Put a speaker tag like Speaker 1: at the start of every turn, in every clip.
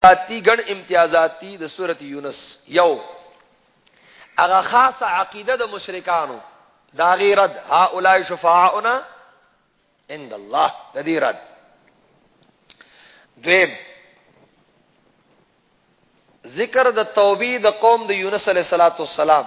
Speaker 1: تی ګڼ امتیازات تی د سورت یونس یو هغه خاصه عقیده د مشرکانو دا غی رد ها اولای شفاعنا عند الله د دې رد دویم ذکر د توبې د قوم د یونس علیه السلام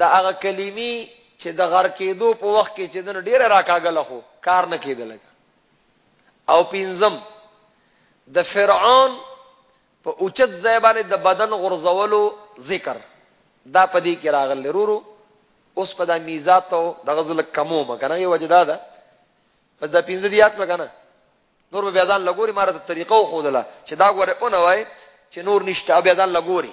Speaker 1: د هغه کلمي چې د غر کېدو په وخت کې چې دنه ډېره راکاږله خو کار نه کېدله او پنځم د فرعون په اوچت ځای باندې د بدن غرزولو ذکر دا پدې کې راغلی رورو اوس په دا میزات او د غزل کمو مکنه یو وجدا ده پس دا پنځه دیات مکنه نور به ځان لګوري ماره ته طریقو خودله چې دا غوړې اون وای چې نور نشته بیا ځان لګوري